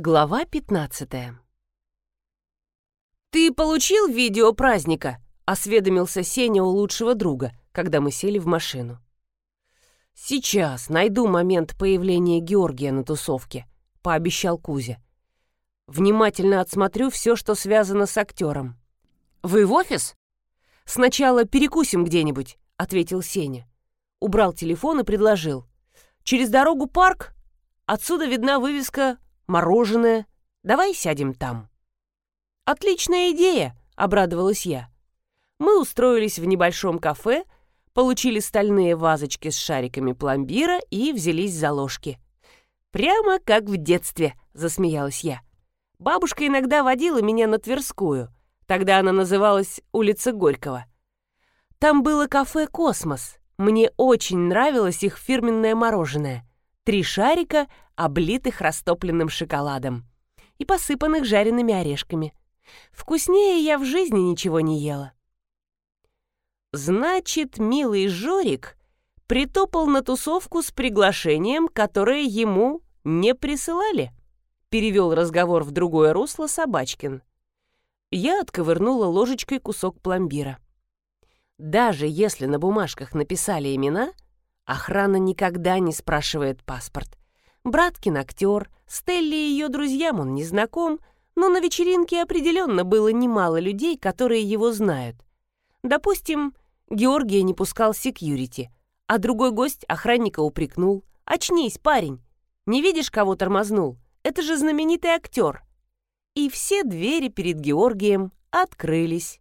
Глава 15 «Ты получил видео праздника?» — осведомился Сеня у лучшего друга, когда мы сели в машину. «Сейчас найду момент появления Георгия на тусовке», — пообещал Кузя. «Внимательно отсмотрю все, что связано с актером». «Вы в офис?» «Сначала перекусим где-нибудь», — ответил Сеня. Убрал телефон и предложил. «Через дорогу парк. Отсюда видна вывеска мороженое. Давай сядем там». «Отличная идея!» — обрадовалась я. Мы устроились в небольшом кафе, получили стальные вазочки с шариками пломбира и взялись за ложки. «Прямо как в детстве», — засмеялась я. Бабушка иногда водила меня на Тверскую. Тогда она называлась улица Горького. Там было кафе «Космос». Мне очень нравилось их фирменное мороженое. Три шарика, облитых растопленным шоколадом и посыпанных жареными орешками. Вкуснее я в жизни ничего не ела. Значит, милый Жорик притопал на тусовку с приглашением, которое ему не присылали. Перевел разговор в другое русло Собачкин. Я отковырнула ложечкой кусок пломбира. Даже если на бумажках написали имена, охрана никогда не спрашивает паспорт. Браткин актер, Стелли и ее друзьям он не знаком, но на вечеринке определенно было немало людей, которые его знают. Допустим, Георгия не пускал секьюрити, а другой гость охранника упрекнул. «Очнись, парень! Не видишь, кого тормознул? Это же знаменитый актер!» И все двери перед Георгием открылись.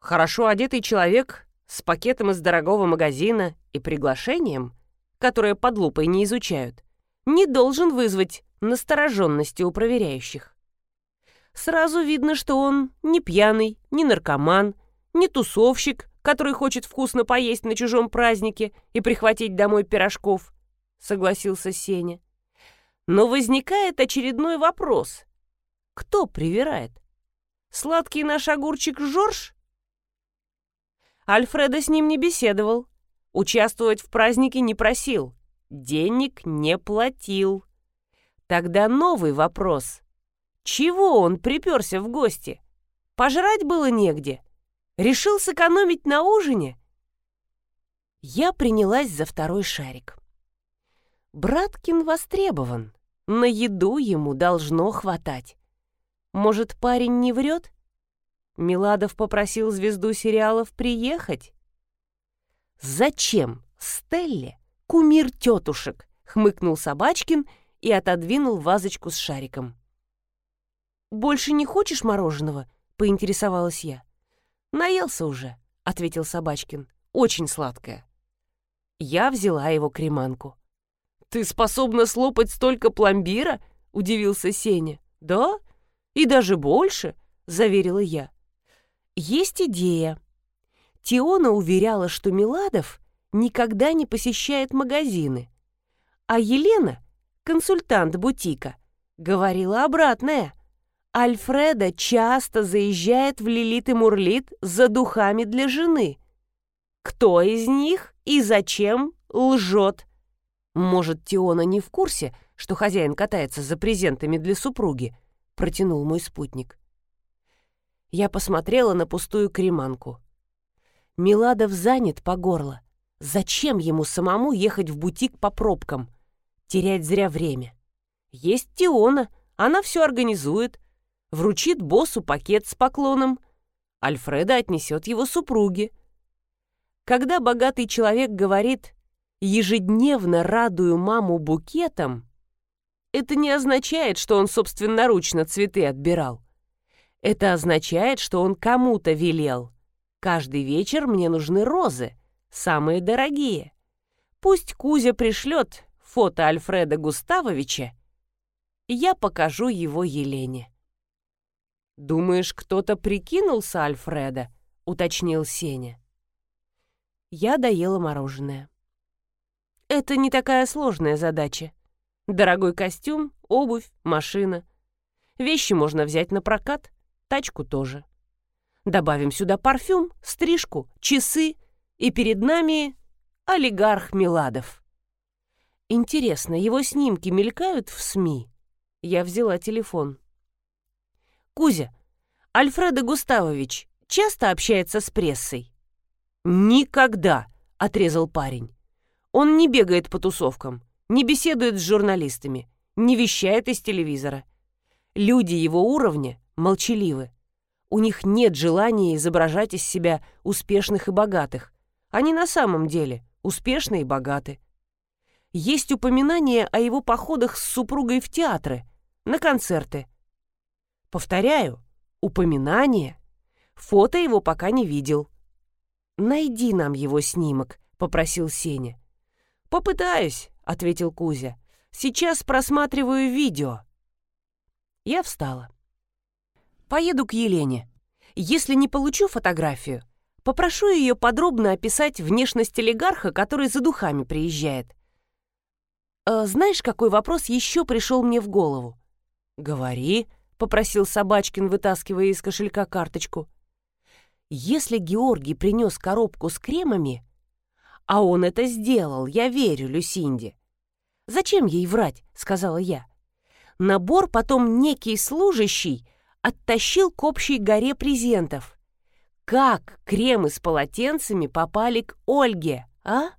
Хорошо одетый человек с пакетом из дорогого магазина и приглашением, которое под лупой не изучают, не должен вызвать настороженности у проверяющих. Сразу видно, что он не пьяный, не наркоман, не тусовщик, который хочет вкусно поесть на чужом празднике и прихватить домой пирожков, согласился Сеня. Но возникает очередной вопрос. Кто привирает? Сладкий наш огурчик Жорж? Альфреда с ним не беседовал, участвовать в празднике не просил денег не платил. Тогда новый вопрос. Чего он приперся в гости? Пожрать было негде. Решил сэкономить на ужине? Я принялась за второй шарик. Браткин востребован. На еду ему должно хватать. Может, парень не врет? Миладов попросил звезду сериалов приехать? Зачем Стелле кумир тетушек», — хмыкнул Собачкин и отодвинул вазочку с шариком. «Больше не хочешь мороженого?» — поинтересовалась я. «Наелся уже», — ответил Собачкин. «Очень сладкое». Я взяла его креманку. «Ты способна слопать столько пломбира?» — удивился Сеня. «Да? И даже больше?» — заверила я. «Есть идея». Тиона уверяла, что Миладов никогда не посещает магазины. А Елена, консультант бутика, говорила обратное. Альфреда часто заезжает в Лилит и Мурлит за духами для жены. Кто из них и зачем лжет? Может, Тиона не в курсе, что хозяин катается за презентами для супруги, протянул мой спутник. Я посмотрела на пустую креманку. Миладов занят по горло. Зачем ему самому ехать в бутик по пробкам? Терять зря время. Есть Тиона, она все организует. Вручит боссу пакет с поклоном. Альфреда отнесет его супруге. Когда богатый человек говорит «ежедневно радую маму букетом», это не означает, что он собственноручно цветы отбирал. Это означает, что он кому-то велел. Каждый вечер мне нужны розы самые дорогие. Пусть Кузя пришлет фото Альфреда Густавовича, я покажу его Елене. «Думаешь, кто-то прикинулся Альфреда?» — уточнил Сеня. Я доела мороженое. Это не такая сложная задача. Дорогой костюм, обувь, машина. Вещи можно взять на прокат, тачку тоже. Добавим сюда парфюм, стрижку, часы — и перед нами олигарх Миладов. Интересно, его снимки мелькают в СМИ? Я взяла телефон. «Кузя, Альфредо Густавович часто общается с прессой?» «Никогда!» — отрезал парень. «Он не бегает по тусовкам, не беседует с журналистами, не вещает из телевизора. Люди его уровня молчаливы. У них нет желания изображать из себя успешных и богатых. Они на самом деле успешны и богаты. Есть упоминание о его походах с супругой в театры, на концерты. Повторяю, упоминание. Фото его пока не видел. «Найди нам его снимок», — попросил Сеня. «Попытаюсь», — ответил Кузя. «Сейчас просматриваю видео». Я встала. «Поеду к Елене. Если не получу фотографию, попрошу ее подробно описать внешность олигарха, который за духами приезжает. «Э, «Знаешь, какой вопрос еще пришел мне в голову?» «Говори», — попросил Собачкин, вытаскивая из кошелька карточку. «Если Георгий принес коробку с кремами, а он это сделал, я верю Люсинде. Зачем ей врать?» — сказала я. Набор потом некий служащий оттащил к общей горе презентов. Как кремы с полотенцами попали к Ольге, а?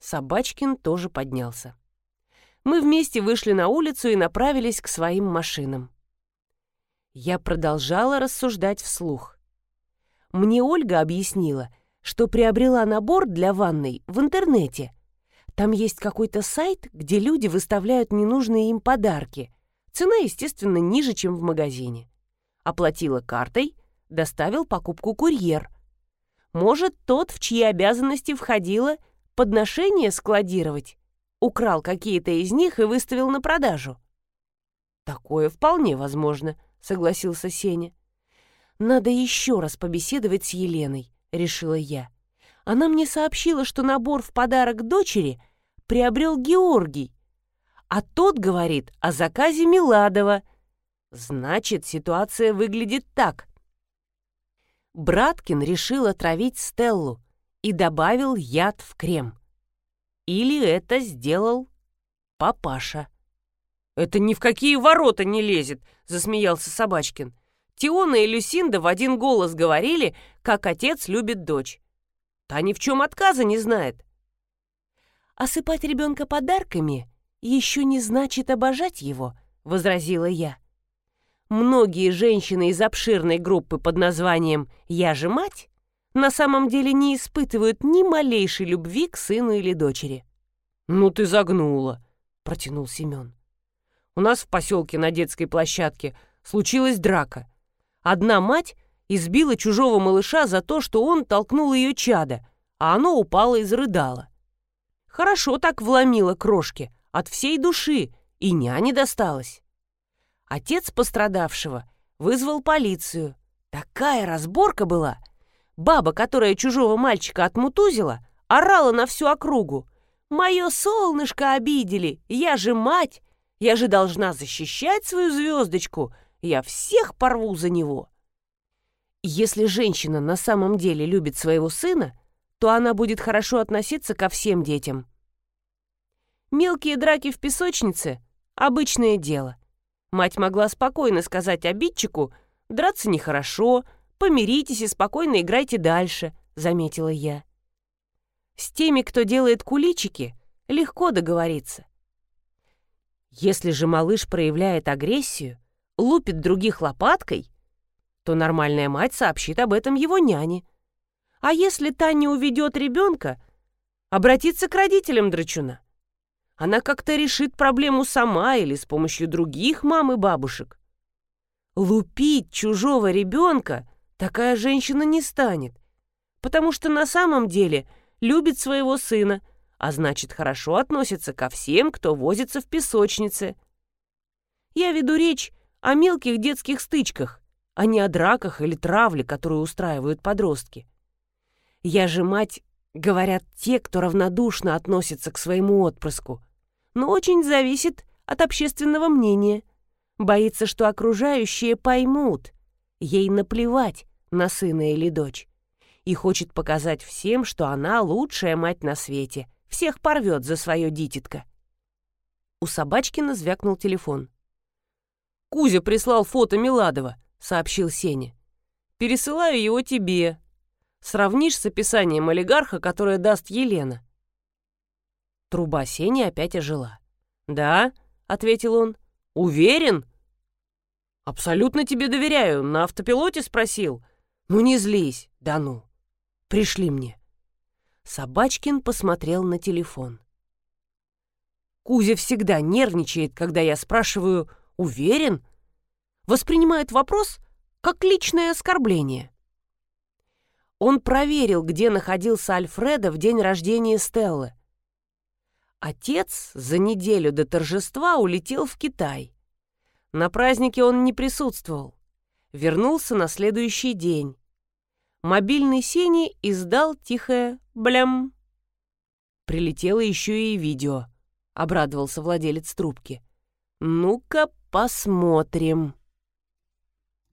Собачкин тоже поднялся. Мы вместе вышли на улицу и направились к своим машинам. Я продолжала рассуждать вслух. Мне Ольга объяснила, что приобрела набор для ванной в интернете. Там есть какой-то сайт, где люди выставляют ненужные им подарки. Цена, естественно, ниже, чем в магазине. Оплатила картой, доставил покупку курьер. Может, тот, в чьи обязанности входило – подношения складировать, украл какие-то из них и выставил на продажу. «Такое вполне возможно», — согласился Сеня. «Надо еще раз побеседовать с Еленой», — решила я. Она мне сообщила, что набор в подарок дочери приобрел Георгий, а тот говорит о заказе Миладова. Значит, ситуация выглядит так. Браткин решил отравить Стеллу, и добавил яд в крем. Или это сделал папаша. «Это ни в какие ворота не лезет», — засмеялся Собачкин. Тиона и Люсинда в один голос говорили, как отец любит дочь. Та ни в чем отказа не знает. «Осыпать ребенка подарками еще не значит обожать его», — возразила я. Многие женщины из обширной группы под названием «Я же мать» на самом деле не испытывают ни малейшей любви к сыну или дочери. «Ну ты загнула», — протянул Семен. «У нас в поселке на детской площадке случилась драка. Одна мать избила чужого малыша за то, что он толкнул ее чада, а оно упало и зарыдало. Хорошо так вломила крошки, от всей души, и няне досталось. Отец пострадавшего вызвал полицию. Такая разборка была — Баба, которая чужого мальчика отмутузила, орала на всю округу. «Мое солнышко обидели! Я же мать! Я же должна защищать свою звездочку! Я всех порву за него!» Если женщина на самом деле любит своего сына, то она будет хорошо относиться ко всем детям. Мелкие драки в песочнице – обычное дело. Мать могла спокойно сказать обидчику «драться нехорошо», Помиритесь и спокойно играйте дальше», — заметила я. «С теми, кто делает куличики, легко договориться. Если же малыш проявляет агрессию, лупит других лопаткой, то нормальная мать сообщит об этом его няне. А если та не уведет ребенка, обратиться к родителям драчуна. Она как-то решит проблему сама или с помощью других мам и бабушек. Лупить чужого ребенка такая женщина не станет, потому что на самом деле любит своего сына, а значит, хорошо относится ко всем, кто возится в песочнице. Я веду речь о мелких детских стычках, а не о драках или травле, которую устраивают подростки. Я же мать, говорят те, кто равнодушно относится к своему отпрыску, но очень зависит от общественного мнения. Боится, что окружающие поймут. Ей наплевать, на сына или дочь. И хочет показать всем, что она лучшая мать на свете, всех порвет за свое дитятко. У Собачкина звякнул телефон. «Кузя прислал фото Миладова», — сообщил Сеня. «Пересылаю его тебе. Сравнишь с описанием олигарха, которое даст Елена». Труба Сени опять ожила. «Да», — ответил он. «Уверен?» «Абсолютно тебе доверяю. На автопилоте спросил». «Ну не злись. Да ну. Пришли мне». Собачкин посмотрел на телефон. Кузя всегда нервничает, когда я спрашиваю «Уверен?» Воспринимает вопрос как личное оскорбление. Он проверил, где находился Альфреда в день рождения Стеллы. Отец за неделю до торжества улетел в Китай. На празднике он не присутствовал. Вернулся на следующий день. Мобильный Сени издал тихое «блям». Прилетело еще и видео —— обрадовался владелец трубки. «Ну-ка посмотрим».